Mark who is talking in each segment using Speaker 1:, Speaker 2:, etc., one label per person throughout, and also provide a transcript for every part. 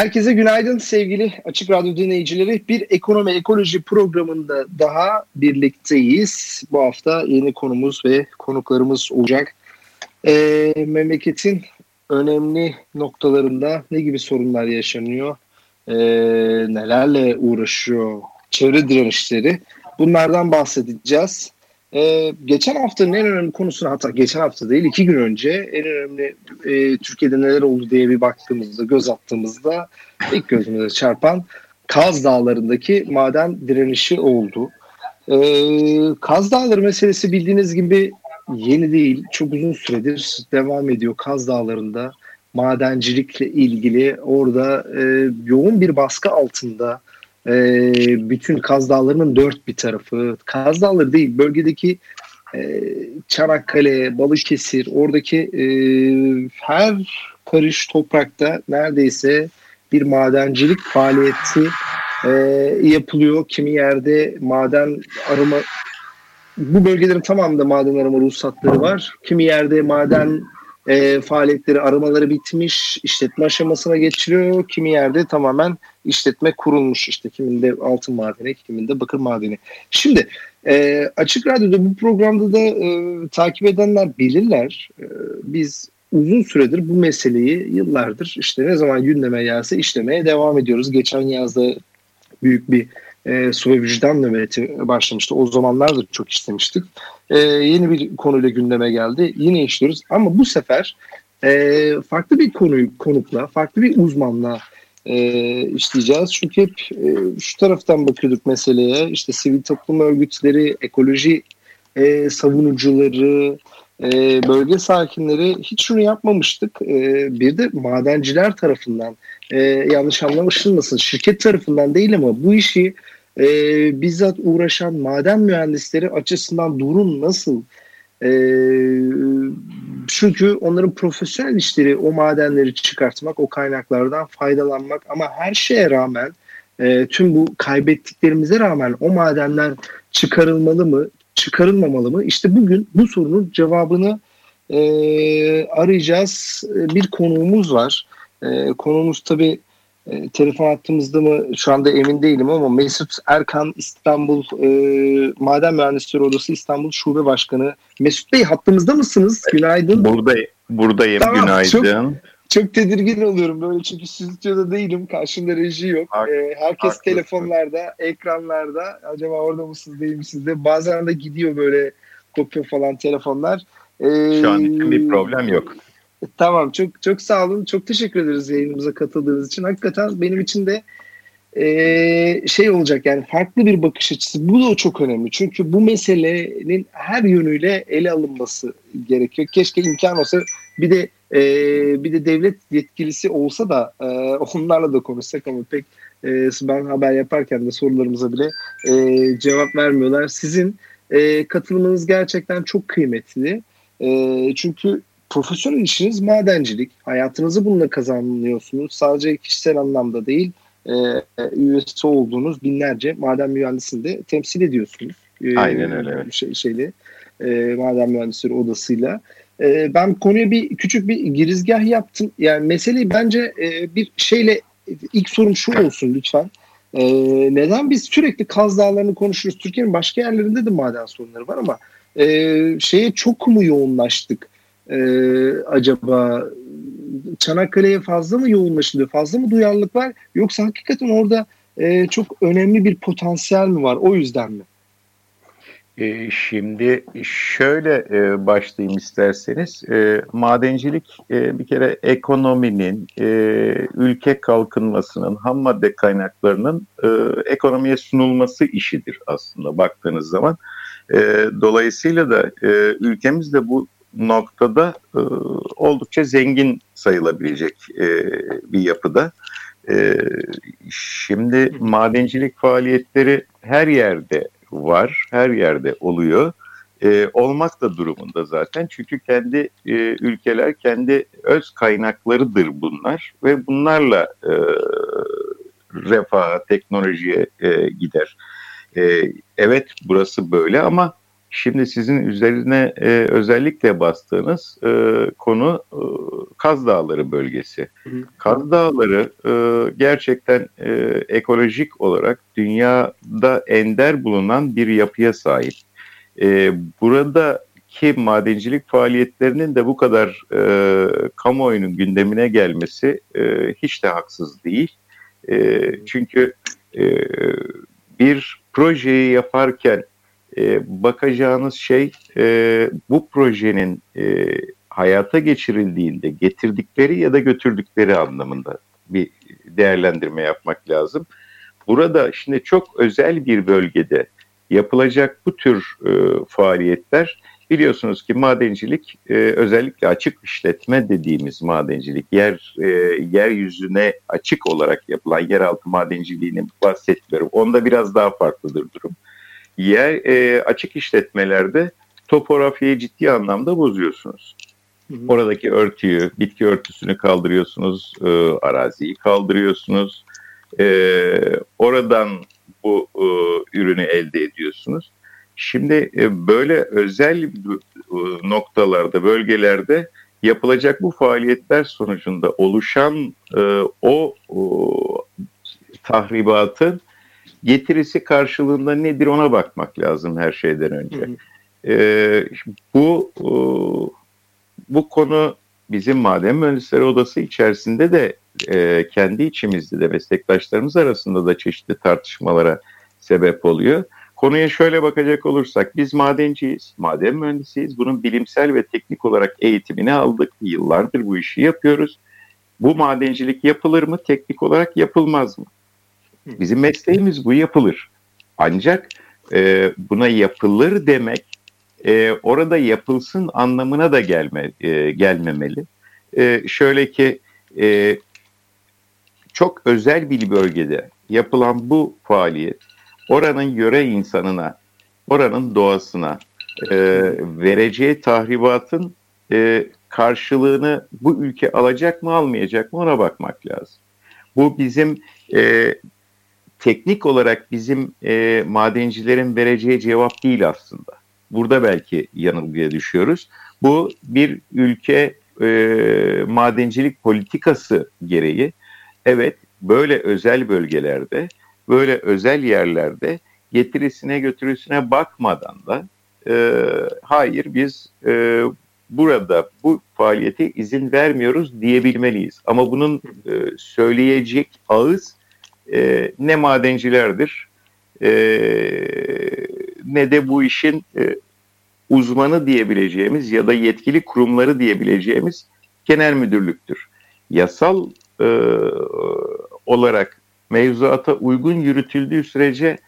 Speaker 1: Herkese günaydın sevgili Açık Radyo dinleyicileri. Bir ekonomi ekoloji programında daha birlikteyiz. Bu hafta yeni konumuz ve konuklarımız olacak. Ee, memleketin önemli noktalarında ne gibi sorunlar yaşanıyor? Ee, nelerle uğraşıyor? Çevre direnişleri. Bunlardan bahsedeceğiz. Ee, geçen haftanın en önemli konusuna hatta geçen hafta değil iki gün önce en önemli e, Türkiye'de neler oldu diye bir baktığımızda göz attığımızda ilk gözümüze çarpan Kaz Dağları'ndaki maden direnişi oldu. Ee, Kaz Dağları meselesi bildiğiniz gibi yeni değil çok uzun süredir devam ediyor Kaz Dağları'nda madencilikle ilgili orada e, yoğun bir baskı altında e, bütün Kaz Dağları'nın dört bir tarafı, Kaz Dağları değil bölgedeki e, Çanakkale, Balıkesir, oradaki e, her karış toprakta neredeyse bir madencilik faaliyeti e, yapılıyor. Kimi yerde maden arama bu bölgelerin tamamında maden arama ruhsatları var. Kimi yerde maden e, faaliyetleri, aramaları bitmiş, işletme aşamasına geçiliyor. Kimi yerde tamamen işletme kurulmuş. İşte kiminde altın madeni, kiminde bakır madeni. Şimdi e, Açık Radyo'da bu programda da e, takip edenler bilirler. E, biz uzun süredir bu meseleyi yıllardır işte ne zaman gündeme gelse işlemeye devam ediyoruz. Geçen yazda büyük bir e, su ve vicdan nöbeti başlamıştı. O zamanlar da çok istemiştik. E, yeni bir konuyla gündeme geldi. Yine işliyoruz ama bu sefer e, farklı bir konuyu konukla, farklı bir uzmanla e, işleyeceğiz. Çünkü hep e, şu taraftan bakıyorduk meseleye. İşte sivil toplum örgütleri, ekoloji e, savunucuları, e, bölge sakinleri hiç şunu yapmamıştık. E, bir de madenciler tarafından e, yanlış anlamışılmasın şirket tarafından değil ama bu işi e, bizzat uğraşan maden mühendisleri açısından durum nasıl? E, çünkü onların profesyonel işleri o madenleri çıkartmak, o kaynaklardan faydalanmak ama her şeye rağmen e, tüm bu kaybettiklerimize rağmen o madenler çıkarılmalı mı, çıkarılmamalı mı? İşte bugün bu sorunun cevabını e, arayacağız. E, bir konuğumuz var. E, konuğumuz tabii e, telefon attığımızda mı şu anda emin değilim ama Mesut Erkan İstanbul e, Maden Mühendisleri Odası İstanbul Şube Başkanı. Mesut Bey hattımızda mısınız? Günaydın.
Speaker 2: Buradayım. Buradayım. Tamam, günaydın.
Speaker 1: Çok, çok tedirgin oluyorum böyle çünkü stüdyoda değilim. Karşımda reji yok. Hak, ee, herkes haklısın. telefonlarda, ekranlarda. Acaba orada mısınız değil misiniz de. Bazen de gidiyor böyle kopya falan telefonlar.
Speaker 2: Ee, Şu an için bir problem yok.
Speaker 1: Tamam çok çok sağ olun. Çok teşekkür ederiz yayınımıza katıldığınız için. Hakikaten benim için de e, şey olacak yani farklı bir bakış açısı. Bu da çok önemli. Çünkü bu meselenin her yönüyle ele alınması gerekiyor. Keşke imkan olsa bir de e, bir de devlet yetkilisi olsa da e, onlarla da konuşsak ama pek e, ben haber yaparken de sorularımıza bile e, cevap vermiyorlar. Sizin e, katılımınız gerçekten çok kıymetli. E, çünkü profesyonel işiniz madencilik. Hayatınızı bununla kazanıyorsunuz. Sadece kişisel anlamda değil, e, üyesi olduğunuz binlerce maden mühendisini de temsil ediyorsunuz.
Speaker 2: E, Aynen öyle. Evet.
Speaker 1: Şey, şeyle, e, maden mühendisleri odasıyla. E, ben konuya bir küçük bir girizgah yaptım. Yani meseleyi bence e, bir şeyle ilk sorum şu olsun lütfen. E, neden biz sürekli Kaz Dağları'nı konuşuyoruz? Türkiye'nin başka yerlerinde de maden sorunları var ama e, şeye çok mu yoğunlaştık? E, acaba Çanakkale'ye fazla mı yoğunlaşılıyor? Fazla mı duyarlılık var? Yoksa hakikaten orada e, çok önemli bir potansiyel mi var? O yüzden mi?
Speaker 2: E, şimdi şöyle e, başlayayım isterseniz. E, madencilik e, bir kere ekonominin, e, ülke kalkınmasının, ham madde kaynaklarının e, ekonomiye sunulması işidir aslında baktığınız zaman. E, dolayısıyla da e, ülkemiz bu noktada e, oldukça zengin sayılabilecek e, bir yapıda. E, şimdi madencilik faaliyetleri her yerde var, her yerde oluyor. E, olmak da durumunda zaten çünkü kendi e, ülkeler kendi öz kaynaklarıdır bunlar ve bunlarla e, refaha, teknolojiye e, gider. E, evet burası böyle ama şimdi sizin üzerine e, özellikle bastığınız e, konu e, Kaz Dağları bölgesi. Hı hı. Kaz Dağları e, gerçekten e, ekolojik olarak dünyada ender bulunan bir yapıya sahip. E, buradaki madencilik faaliyetlerinin de bu kadar e, kamuoyunun gündemine gelmesi e, hiç de haksız değil. E, çünkü e, bir projeyi yaparken e, bakacağınız şey e, bu projenin e, hayata geçirildiğinde getirdikleri ya da götürdükleri anlamında bir değerlendirme yapmak lazım. Burada şimdi çok özel bir bölgede yapılacak bu tür e, faaliyetler biliyorsunuz ki madencilik e, özellikle açık işletme dediğimiz madencilik yer e, yeryüzüne açık olarak yapılan yeraltı madenciliğini bahsetmiyorum. Onda biraz daha farklıdır durum. Yer e, açık işletmelerde topografiyi ciddi anlamda bozuyorsunuz. Hı hı. Oradaki örtüyü, bitki örtüsünü kaldırıyorsunuz, e, araziyi kaldırıyorsunuz. E, oradan bu e, ürünü elde ediyorsunuz. Şimdi e, böyle özel e, noktalarda, bölgelerde yapılacak bu faaliyetler sonucunda oluşan e, o, o tahribatın getirisi karşılığında nedir ona bakmak lazım her şeyden önce. Hı hı. E, bu e, bu konu bizim maden mühendisleri odası içerisinde de e, kendi içimizde de meslektaşlarımız arasında da çeşitli tartışmalara sebep oluyor. Konuya şöyle bakacak olursak biz madenciyiz, maden mühendisiyiz. Bunun bilimsel ve teknik olarak eğitimini aldık. Yıllardır bu işi yapıyoruz. Bu madencilik yapılır mı? Teknik olarak yapılmaz mı? Bizim mesleğimiz bu yapılır. Ancak e, buna yapılır demek e, orada yapılsın anlamına da gelme e, gelmemeli. E, şöyle ki e, çok özel bir bölgede yapılan bu faaliyet oranın yöre insanına, oranın doğasına e, vereceği tahribatın e, karşılığını bu ülke alacak mı almayacak mı ona bakmak lazım. Bu bizim e, teknik olarak bizim e, madencilerin vereceği cevap değil aslında. Burada belki yanılgıya düşüyoruz. Bu bir ülke e, madencilik politikası gereği evet böyle özel bölgelerde böyle özel yerlerde getirisine götürüsüne bakmadan da e, hayır biz e, burada bu faaliyete izin vermiyoruz diyebilmeliyiz. Ama bunun e, söyleyecek ağız e, ne madencilerdir e, ne de bu işin e, uzmanı diyebileceğimiz ya da yetkili kurumları diyebileceğimiz genel müdürlüktür. Yasal e, olarak mevzuata uygun yürütüldüğü sürece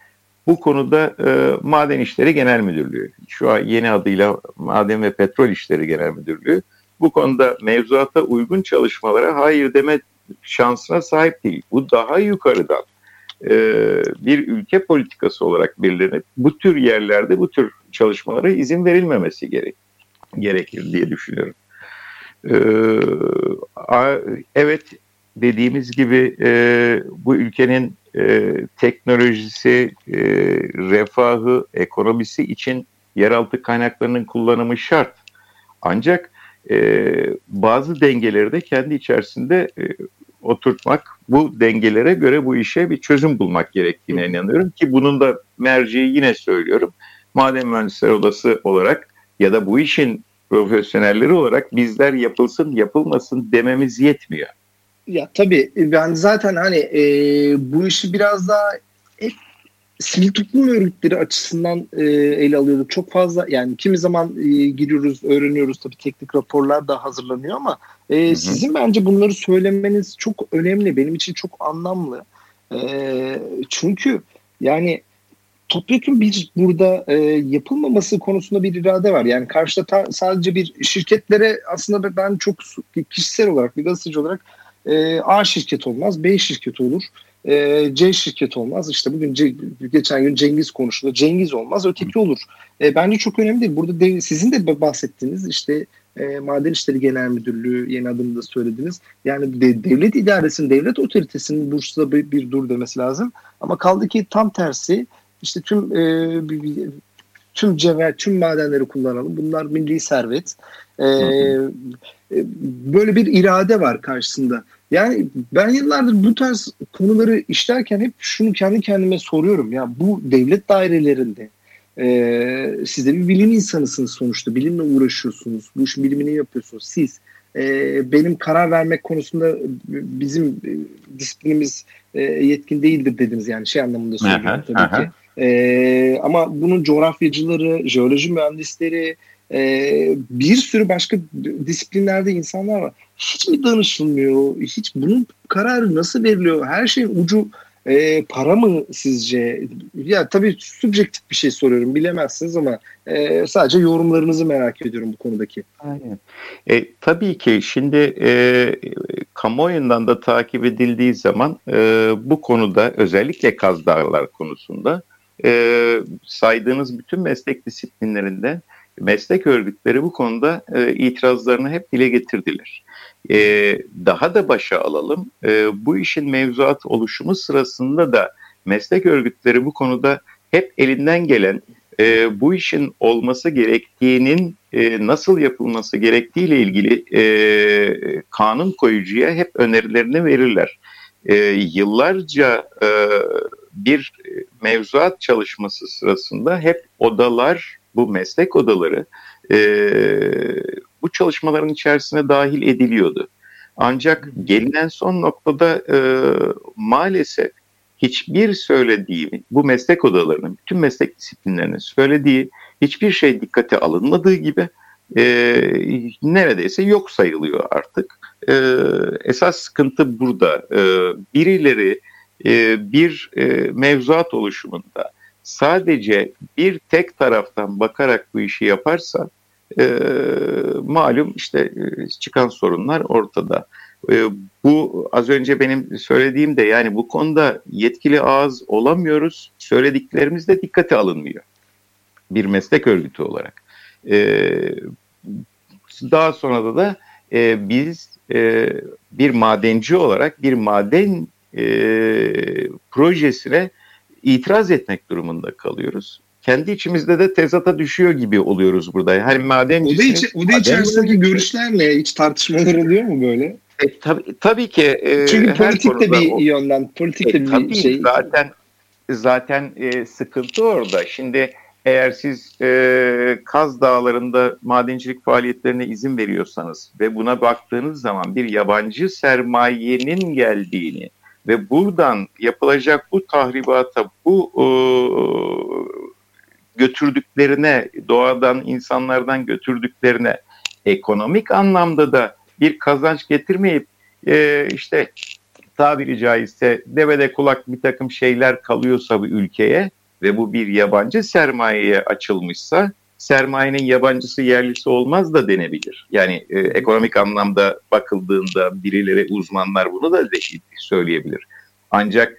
Speaker 2: bu konuda e, Maden İşleri Genel Müdürlüğü, şu an yeni adıyla Maden ve Petrol İşleri Genel Müdürlüğü bu konuda mevzuata uygun çalışmalara hayır deme şansına sahip değil. Bu daha yukarıdan e, bir ülke politikası olarak belirlenip bu tür yerlerde bu tür çalışmalara izin verilmemesi gerek, gerekir diye düşünüyorum. E, evet dediğimiz gibi e, bu ülkenin e, teknolojisi, e, refahı, ekonomisi için yeraltı kaynaklarının kullanımı şart. Ancak e, bazı dengeleri de kendi içerisinde e, oturtmak, bu dengelere göre bu işe bir çözüm bulmak gerektiğine inanıyorum ki bunun da merceği yine söylüyorum. Maden Mühendisleri Odası olarak ya da bu işin profesyonelleri olarak bizler yapılsın yapılmasın dememiz yetmiyor.
Speaker 1: Ya tabii ben zaten hani e, bu işi biraz daha hep sivil toplum örgütleri açısından e, ele alıyorduk. Çok fazla yani kimi zaman e, giriyoruz, öğreniyoruz tabii teknik raporlar da hazırlanıyor ama e, hı hı. sizin bence bunları söylemeniz çok önemli. Benim için çok anlamlı. E, çünkü yani topyekun bir burada e, yapılmaması konusunda bir irade var. Yani karşıda ta, sadece bir şirketlere aslında ben çok kişisel olarak bir gazeteci olarak e, A şirket olmaz, B şirket olur. E, C şirket olmaz. İşte bugün C, geçen gün Cengiz konuşuldu. Cengiz olmaz, öteki olur. E, bence çok önemli değil. Burada de, sizin de bahsettiğiniz işte e, Maden İşleri Genel Müdürlüğü yeni adımda söylediniz. Yani de, devlet idaresinin, devlet otoritesinin Bursa'da bir, bir dur demesi lazım. Ama kaldı ki tam tersi işte tüm e, bir, bir, tüm cevher, tüm madenleri kullanalım. Bunlar milli servet. E, e, böyle bir irade var karşısında. Yani ben yıllardır bu tarz konuları işlerken hep şunu kendi kendime soruyorum. Ya bu devlet dairelerinde e, siz de bir bilim insanısınız sonuçta. Bilimle uğraşıyorsunuz. Bu işin bilimini yapıyorsunuz. Siz e, benim karar vermek konusunda bizim e, disiplinimiz e, yetkin değildir dediniz yani şey anlamında söylüyorum tabii aha. ki. E, ama bunun coğrafyacıları, jeoloji mühendisleri, e, bir sürü başka disiplinlerde insanlar var. Hiç mi danışılmıyor? Hiç bunun kararı nasıl veriliyor? Her şeyin ucu e, para mı sizce? Ya tabii subjektif bir şey soruyorum bilemezsiniz ama e, sadece yorumlarınızı merak ediyorum bu konudaki.
Speaker 2: Aynen. E, tabii ki şimdi e, kamuoyundan da takip edildiği zaman e, bu konuda özellikle Kaz Dağlar konusunda e, saydığınız bütün meslek disiplinlerinde meslek örgütleri bu konuda e, itirazlarını hep dile getirdiler. E, daha da başa alalım. E, bu işin mevzuat oluşumu sırasında da meslek örgütleri bu konuda hep elinden gelen e, bu işin olması gerektiğinin e, nasıl yapılması gerektiğiyle ilgili e, kanun koyucuya hep önerilerini verirler. E, yıllarca e, bir mevzuat çalışması sırasında hep odalar, bu meslek odaları e, bu çalışmaların içerisine dahil ediliyordu. Ancak gelinen son noktada e, maalesef hiçbir söylediği, bu meslek odalarının, bütün meslek disiplinlerinin söylediği hiçbir şey dikkate alınmadığı gibi e, neredeyse yok sayılıyor artık. E, esas sıkıntı burada. E, birileri e, bir e, mevzuat oluşumunda sadece bir tek taraftan bakarak bu işi yaparsa e, malum işte e, çıkan sorunlar ortada. E, bu az önce benim söylediğim de yani bu konuda yetkili ağız olamıyoruz. Söylediklerimiz de dikkate alınmıyor. Bir meslek örgütü olarak. E, daha sonra da e, biz e, bir madenci olarak bir maden e, projesine itiraz etmek durumunda kalıyoruz. Kendi içimizde de tezata düşüyor gibi oluyoruz burada. Hani maden
Speaker 1: o da, içi, o da içerisindeki görüşler ne? Hiç tartışmalar oluyor mu böyle?
Speaker 2: E, tabii, tabii ki. E,
Speaker 1: Çünkü politik de bir o, yönden, politik e, de bir tabii, şey.
Speaker 2: Zaten zaten e, sıkıntı orada. Şimdi eğer siz e, Kaz Dağları'nda madencilik faaliyetlerine izin veriyorsanız ve buna baktığınız zaman bir yabancı sermayenin geldiğini ve buradan yapılacak bu tahribata, bu e, götürdüklerine, doğadan, insanlardan götürdüklerine ekonomik anlamda da bir kazanç getirmeyip e, işte tabiri caizse devede kulak bir takım şeyler kalıyorsa bu ülkeye ve bu bir yabancı sermayeye açılmışsa sermayenin yabancısı yerlisi olmaz da denebilir. Yani e, ekonomik anlamda bakıldığında birileri uzmanlar bunu da söyleyebilir. Ancak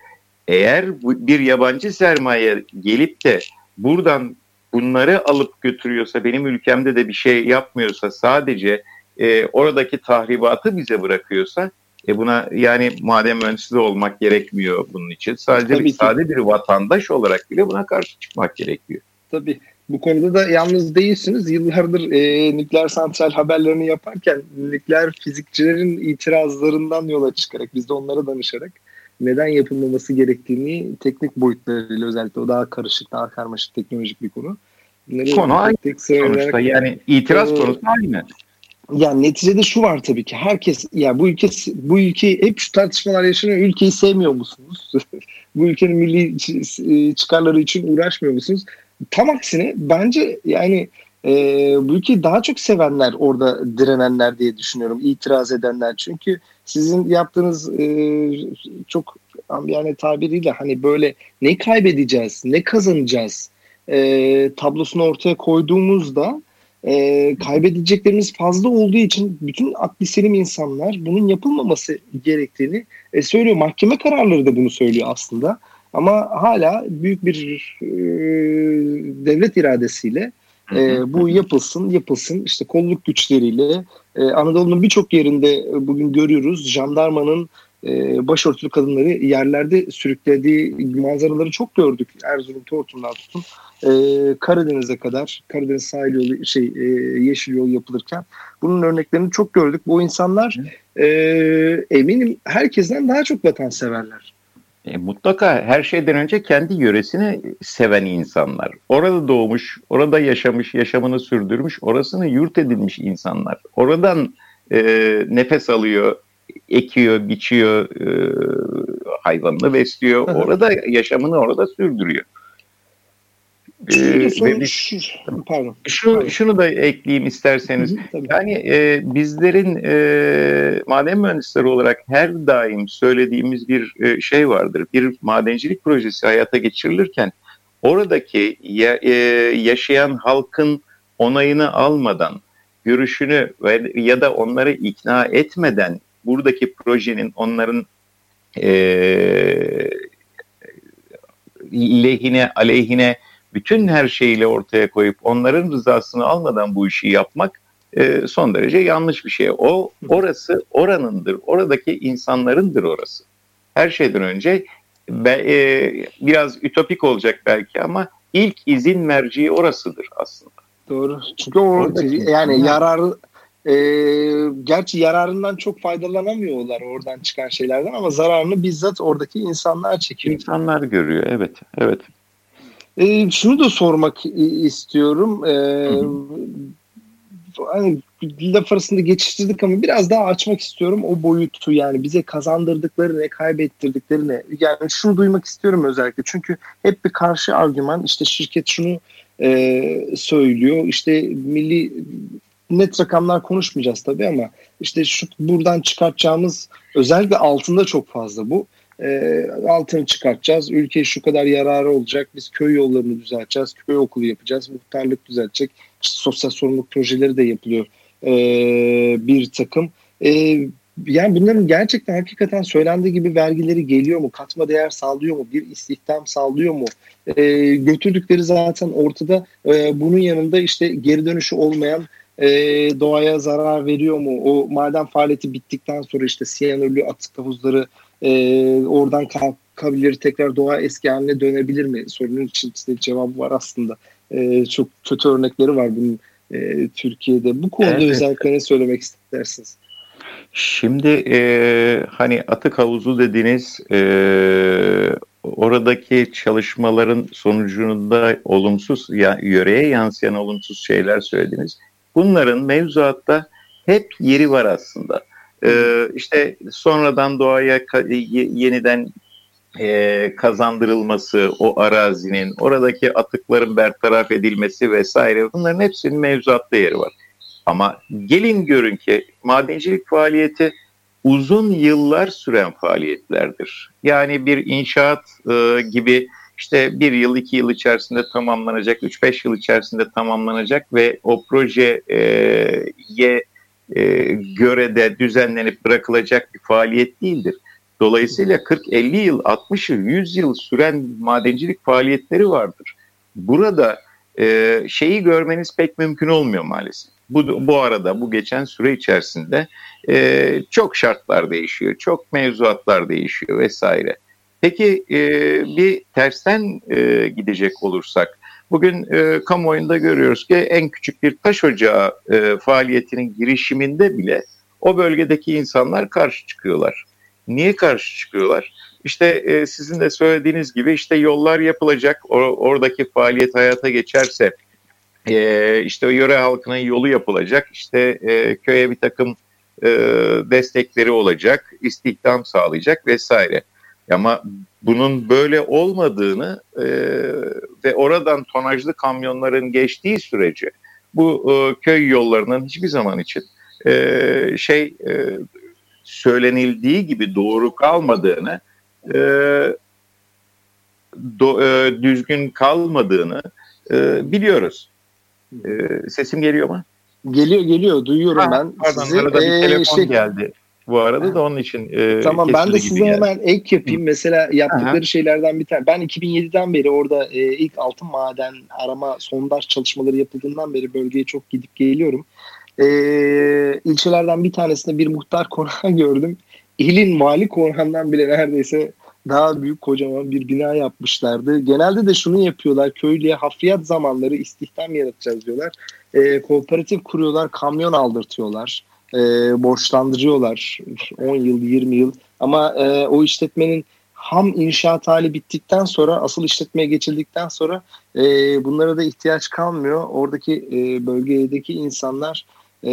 Speaker 2: eğer bir yabancı sermaye gelip de buradan bunları alıp götürüyorsa benim ülkemde de bir şey yapmıyorsa sadece e, oradaki tahribatı bize bırakıyorsa e buna yani maden mühendisi de olmak gerekmiyor bunun için. Sadece Tabii bir, sade bir vatandaş olarak bile buna karşı çıkmak gerekiyor.
Speaker 1: Tabii. Bu konuda da yalnız değilsiniz. Yıllardır e, nükleer santral haberlerini yaparken nükleer fizikçilerin itirazlarından yola çıkarak biz de onlara danışarak neden yapılmaması gerektiğini teknik boyutlarıyla özellikle o daha karışık, daha karmaşık teknolojik bir konu.
Speaker 2: Bunları konu aynı sonuçta yani itiraz e, konusu aynı.
Speaker 1: Yani neticede şu var tabii ki herkes ya bu ülke bu ülke hep şu tartışmalar yaşanıyor. Ülkeyi sevmiyor musunuz? bu ülkenin milli e, çıkarları için uğraşmıyor musunuz? Tam aksine bence yani e, bu ülkeyi daha çok sevenler orada direnenler diye düşünüyorum. itiraz edenler. Çünkü sizin yaptığınız e, çok yani tabiriyle hani böyle ne kaybedeceğiz, ne kazanacağız e, tablosunu ortaya koyduğumuzda e, kaybedeceklerimiz fazla olduğu için bütün akli insanlar bunun yapılmaması gerektiğini e, söylüyor. Mahkeme kararları da bunu söylüyor aslında. Ama hala büyük bir e, devlet iradesiyle e, bu yapılsın, yapılsın. İşte kolluk güçleriyle e, Anadolu'nun birçok yerinde e, bugün görüyoruz. Jandarmanın e, başörtülü kadınları yerlerde sürüklediği manzaraları çok gördük. Erzurum, Tortum'dan tutun e, Karadeniz'e kadar, Karadeniz sahil yolu, şey, e, yeşil yol yapılırken bunun örneklerini çok gördük. Bu insanlar e, eminim herkesten daha çok vatanseverler.
Speaker 2: E, mutlaka her şeyden önce kendi yöresini seven insanlar. Orada doğmuş, orada yaşamış, yaşamını sürdürmüş, orasını yurt edilmiş insanlar. Oradan e, nefes alıyor, ekiyor, biçiyor, e, hayvanını besliyor. Orada yaşamını orada sürdürüyor.
Speaker 1: Ee, son, şu, pardon.
Speaker 2: Şu, pardon. Şunu da ekleyeyim isterseniz. Hı hı, yani e, bizlerin e, maden mühendisleri olarak her daim söylediğimiz bir e, şey vardır. Bir madencilik projesi hayata geçirilirken oradaki ya, e, yaşayan halkın onayını almadan, görüşünü ve, ya da onları ikna etmeden buradaki projenin onların e, lehine, aleyhine bütün her şeyiyle ortaya koyup onların rızasını almadan bu işi yapmak e, son derece yanlış bir şey. O orası oranındır. Oradaki insanlarındır orası. Her şeyden önce be, e, biraz ütopik olacak belki ama ilk izin merciği orasıdır aslında.
Speaker 1: Doğru. Çünkü o Oradaki, yani ha. yararı e, gerçi yararından çok faydalanamıyorlar oradan çıkan şeylerden ama zararını bizzat oradaki insanlar çekiyor.
Speaker 2: İnsanlar görüyor evet evet.
Speaker 1: E, şunu da sormak istiyorum. E, hani laf arasında geçiştirdik ama biraz daha açmak istiyorum o boyutu. Yani bize kazandırdıkları ne kaybettirdikleri ne? Yani şunu duymak istiyorum özellikle. Çünkü hep bir karşı argüman. İşte şirket şunu e, söylüyor. İşte milli net rakamlar konuşmayacağız tabii ama işte şu buradan çıkartacağımız özellikle altında çok fazla bu e, altını çıkartacağız. Ülkeye şu kadar yararı olacak. Biz köy yollarını düzelteceğiz. Köy okulu yapacağız. Muhtarlık düzeltecek. Sosyal sorumluluk projeleri de yapılıyor. E, bir takım. E, yani bunların gerçekten hakikaten söylendiği gibi vergileri geliyor mu? Katma değer sağlıyor mu? Bir istihdam sağlıyor mu? E, götürdükleri zaten ortada. E, bunun yanında işte geri dönüşü olmayan e, doğaya zarar veriyor mu? O maden faaliyeti bittikten sonra işte siyanürlü atık havuzları e, oradan kalkabilir tekrar doğa eski haline dönebilir mi sorunun içinde cevabı var aslında. E, çok kötü örnekleri var bunun e, Türkiye'de. Bu konuda evet. özellikle ne söylemek istersiniz?
Speaker 2: Şimdi e, hani atık havuzu dediğiniz e, oradaki çalışmaların sonucunda olumsuz ya, yöreye yansıyan olumsuz şeyler söylediniz. Bunların mevzuatta hep yeri var aslında. Ee, işte sonradan doğaya yeniden e, kazandırılması, o arazinin, oradaki atıkların bertaraf edilmesi vesaire bunların hepsinin mevzuatta yeri var. Ama gelin görün ki madencilik faaliyeti uzun yıllar süren faaliyetlerdir. Yani bir inşaat e, gibi işte bir yıl, iki yıl içerisinde tamamlanacak, üç beş yıl içerisinde tamamlanacak ve o projeye e, göre de düzenlenip bırakılacak bir faaliyet değildir. Dolayısıyla 40-50 yıl, 60 yıl, 100 yıl süren madencilik faaliyetleri vardır. Burada e, şeyi görmeniz pek mümkün olmuyor maalesef. Bu, bu arada bu geçen süre içerisinde e, çok şartlar değişiyor, çok mevzuatlar değişiyor vesaire. Peki e, bir tersten e, gidecek olursak Bugün e, kamuoyunda görüyoruz ki en küçük bir taş ocağı e, faaliyetinin girişiminde bile o bölgedeki insanlar karşı çıkıyorlar. Niye karşı çıkıyorlar? İşte e, sizin de söylediğiniz gibi işte yollar yapılacak, or, oradaki faaliyet hayata geçerse e, işte yöre halkının yolu yapılacak, işte e, köye bir takım e, destekleri olacak, istihdam sağlayacak vesaire. Ama bunun böyle olmadığını e, ve oradan tonajlı kamyonların geçtiği sürece bu e, köy yollarının hiçbir zaman için e, şey e, söylenildiği gibi doğru kalmadığını e, do, e, düzgün kalmadığını e, biliyoruz. E, sesim geliyor mu?
Speaker 1: Geliyor geliyor duyuyorum ha, ben
Speaker 2: pardon, sizi. Arada bir ee, telefon şey, geldi bu arada da onun için
Speaker 1: e, Tamam ben de size hemen ek yapayım. Hı. Mesela yaptıkları Aha. şeylerden bir tane. Ben 2007'den beri orada e, ilk altın maden arama sondaj çalışmaları yapıldığından beri bölgeye çok gidip geliyorum. E, ilçelerden bir tanesinde bir muhtar konağı gördüm. İlin vali konağından bile neredeyse daha büyük kocaman bir bina yapmışlardı. Genelde de şunu yapıyorlar. Köylüye hafriyat zamanları istihdam yaratacağız diyorlar. E, kooperatif kuruyorlar, kamyon aldırtıyorlar e, borçlandırıyorlar 10 yıl 20 yıl ama e, o işletmenin ham inşaat hali bittikten sonra asıl işletmeye geçildikten sonra e, bunlara da ihtiyaç kalmıyor. Oradaki e, bölgedeki insanlar e,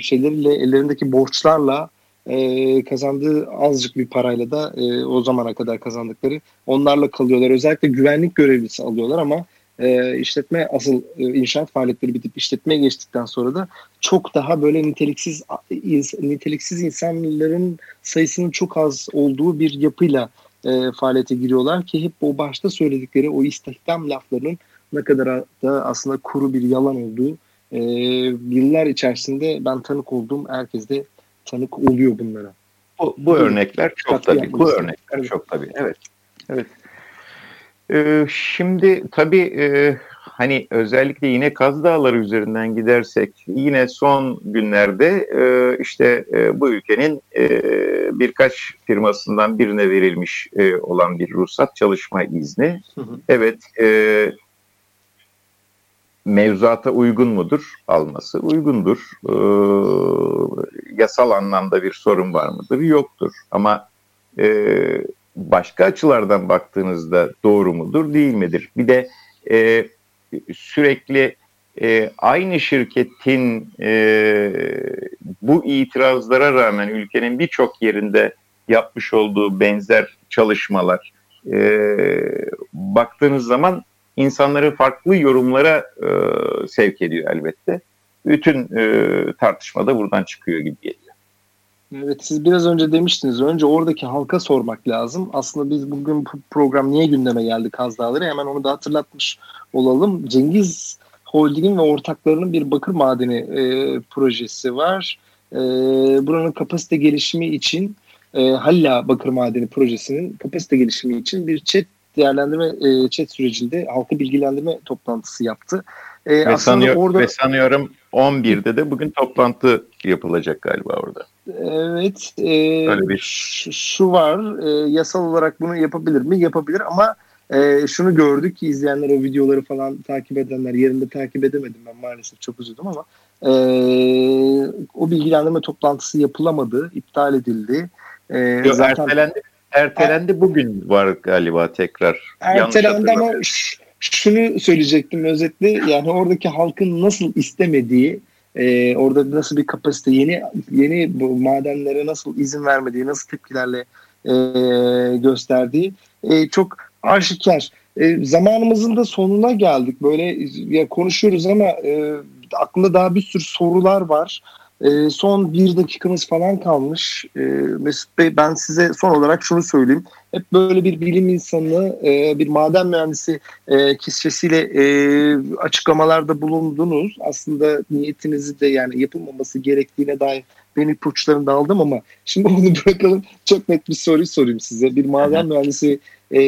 Speaker 1: şeyleriyle ellerindeki borçlarla e, kazandığı azıcık bir parayla da e, o zamana kadar kazandıkları onlarla kalıyorlar. Özellikle güvenlik görevlisi alıyorlar ama e, işletme asıl e, inşaat faaliyetleri bitip işletmeye geçtikten sonra da çok daha böyle niteliksiz niteliksiz insanların sayısının çok az olduğu bir yapıyla e, faaliyete giriyorlar ki hep o başta söyledikleri o istihdam laflarının ne kadar da aslında kuru bir yalan olduğu e, yıllar içerisinde ben tanık olduğum herkes de tanık oluyor bunlara.
Speaker 2: Bu, bu örnekler çok tabii. Bu örnekler çok tabii. Evet. Evet. Ee, şimdi tabii e, hani özellikle yine Kaz Dağları üzerinden gidersek yine son günlerde e, işte e, bu ülkenin e, birkaç firmasından birine verilmiş e, olan bir ruhsat çalışma izni. Hı hı. Evet e, mevzuata uygun mudur? Alması uygundur. E, yasal anlamda bir sorun var mıdır? Yoktur. Ama e, başka açılardan baktığınızda doğru mudur değil midir? Bir de e, sürekli e, aynı şirketin e, bu itirazlara rağmen ülkenin birçok yerinde yapmış olduğu benzer çalışmalar e, baktığınız zaman insanları farklı yorumlara e, sevk ediyor elbette. Bütün e, tartışma da buradan çıkıyor gibi geliyor.
Speaker 1: Evet siz biraz önce demiştiniz. Önce oradaki halka sormak lazım. Aslında biz bugün bu program niye gündeme geldi Kaz Dağları? Hemen onu da hatırlatmış olalım. Cengiz Holding'in ve ortaklarının bir bakır madeni e, projesi var. E, buranın kapasite gelişimi için e, Halla Bakır Madeni projesinin kapasite gelişimi için bir chat değerlendirme e, chat sürecinde halkı bilgilendirme toplantısı yaptı.
Speaker 2: E, ve, aslında sanıyor, orada, ve sanıyorum 11'de de bugün toplantı yapılacak galiba orada.
Speaker 1: Evet. E, Öyle bir. Şu var. E, yasal olarak bunu yapabilir mi? Yapabilir ama e, şunu gördük ki izleyenler o videoları falan takip edenler yerinde takip edemedim ben maalesef çok üzüldüm ama e, o bilgilendirme toplantısı yapılamadı, iptal edildi.
Speaker 2: E, Yo, zaten ertelendi. Ertelendi er, bugün var galiba tekrar.
Speaker 1: Ertelendi ama şunu söyleyecektim özetle yani oradaki halkın nasıl istemediği e, orada nasıl bir kapasite yeni yeni bu madenlere nasıl izin vermediği nasıl tepkilerle e, gösterdiği e, çok aşikar. E, zamanımızın da sonuna geldik. Böyle ya konuşuyoruz ama e, aklımda daha bir sürü sorular var. E, son bir dakikamız falan kalmış. E, Mesut Bey ben size son olarak şunu söyleyeyim. Hep böyle bir bilim insanı, e, bir maden mühendisi e, kişisiyle e, açıklamalarda bulundunuz. Aslında niyetinizi de yani yapılmaması gerektiğine dair ben ipuçlarını da aldım ama şimdi onu bırakalım. Çok net bir soru sorayım size. Bir maden mühendisi e,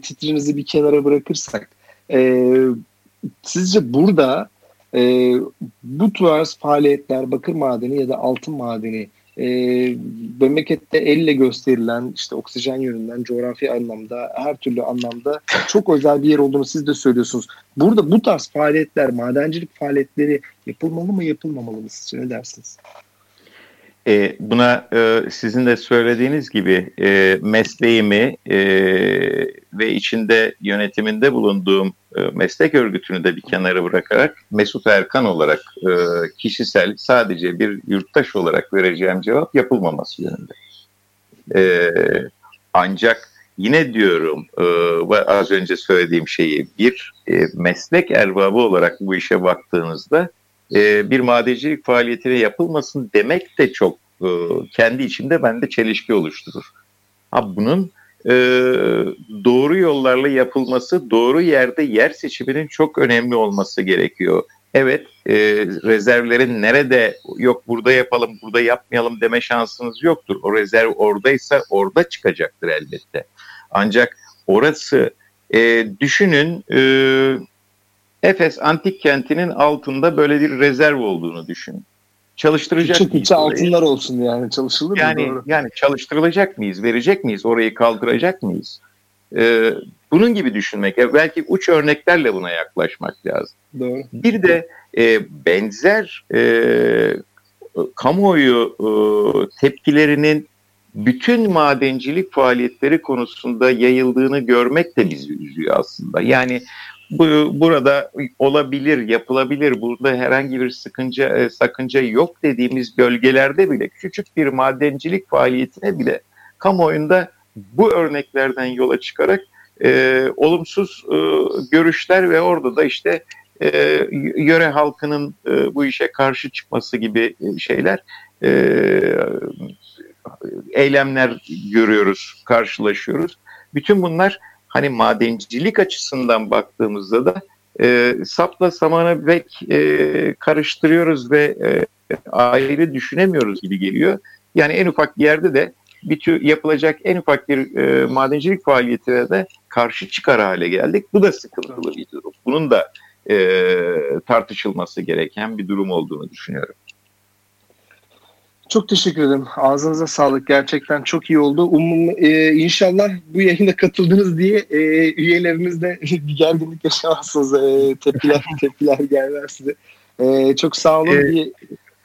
Speaker 1: titrinizi bir kenara bırakırsak. E, sizce burada e, bu tarz faaliyetler bakır madeni ya da altın madeni e, memlekette elle gösterilen işte oksijen yönünden coğrafi anlamda her türlü anlamda çok özel bir yer olduğunu siz de söylüyorsunuz. Burada bu tarz faaliyetler madencilik faaliyetleri yapılmalı mı yapılmamalı mı sizce ne dersiniz?
Speaker 2: E, buna e, sizin de söylediğiniz gibi e, mesleğimi e, ve içinde yönetiminde bulunduğum e, meslek örgütünü de bir kenara bırakarak Mesut Erkan olarak e, kişisel sadece bir yurttaş olarak vereceğim cevap yapılmaması yönünde. E, ancak yine diyorum e, az önce söylediğim şeyi bir e, meslek erbabı olarak bu işe baktığınızda e, bir madencilik faaliyetine yapılmasın demek de çok e, kendi içimde bende çelişki oluşturur. Ha bunun e, doğru yollarla yapılması, doğru yerde yer seçiminin çok önemli olması gerekiyor. Evet, e, rezervlerin nerede yok burada yapalım, burada yapmayalım deme şansınız yoktur. O rezerv oradaysa orada çıkacaktır elbette. Ancak orası e, düşünün e, Efes antik kentinin altında böyle bir rezerv olduğunu düşünün. Çalıştıracak
Speaker 1: Küçük mıyız? altınlar olsun yani çalışılır
Speaker 2: yani,
Speaker 1: mı? Doğru.
Speaker 2: Yani çalıştırılacak mıyız? Verecek miyiz? Orayı kaldıracak mıyız? Ee, bunun gibi düşünmek. Belki uç örneklerle buna yaklaşmak lazım.
Speaker 1: Doğru.
Speaker 2: Bir de e, benzer e, kamuoyu e, tepkilerinin bütün madencilik faaliyetleri konusunda yayıldığını görmek de bizi üzüyor aslında. Yani bu, burada olabilir, yapılabilir, burada herhangi bir sıkınca, e, sakınca yok dediğimiz bölgelerde bile küçük bir madencilik faaliyetine bile kamuoyunda bu örneklerden yola çıkarak e, olumsuz e, görüşler ve orada da işte e, yöre halkının e, bu işe karşı çıkması gibi şeyler e, eylemler görüyoruz, karşılaşıyoruz. Bütün bunlar hani madencilik açısından baktığımızda da e, sapla samanı pek e, karıştırıyoruz ve e, ayrı düşünemiyoruz gibi geliyor. Yani en ufak yerde de bir yapılacak en ufak bir e, madencilik faaliyetine de karşı çıkar hale geldik. Bu da sıkıntılı bir durum. Bunun da e, tartışılması gereken bir durum olduğunu düşünüyorum.
Speaker 1: Çok teşekkür ederim. Ağzınıza sağlık. Gerçekten çok iyi oldu. Umum e, inşallah bu yayına katıldınız diye e, üyelerimizde bir gerginlik yaşamazsınız. E, tepkiler tepkiler gelmez size. E, çok sağ olun.
Speaker 2: E,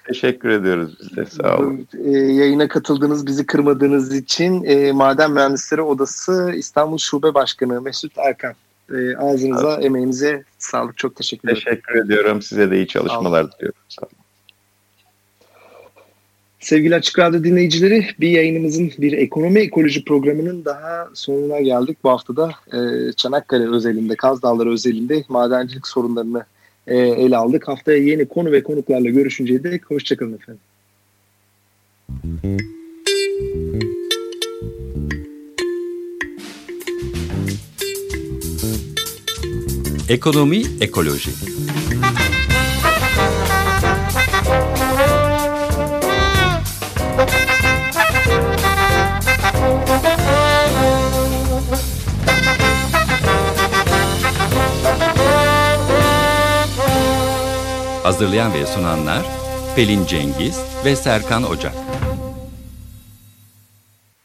Speaker 2: teşekkür ediyoruz biz de. Sağ olun.
Speaker 1: E, yayına katıldığınız, bizi kırmadığınız için e, Maden Mühendisleri Odası İstanbul Şube Başkanı Mesut Erkan. E, ağzınıza, evet. emeğinize sağlık. Çok teşekkür ederim.
Speaker 2: Teşekkür ediyorum. Size de iyi çalışmalar diliyorum. Sağ olun.
Speaker 1: Sevgili Açık Radyo dinleyicileri bir yayınımızın bir ekonomi ekoloji programının daha sonuna geldik. Bu haftada e, Çanakkale özelinde, Kaz Dağları özelinde madencilik sorunlarını e, ele aldık. Haftaya yeni konu ve konuklarla görüşünceye dek hoşçakalın efendim.
Speaker 3: Ekonomi ekoloji. Hazırlayan ve sunanlar Pelin Cengiz ve Serkan Ocak.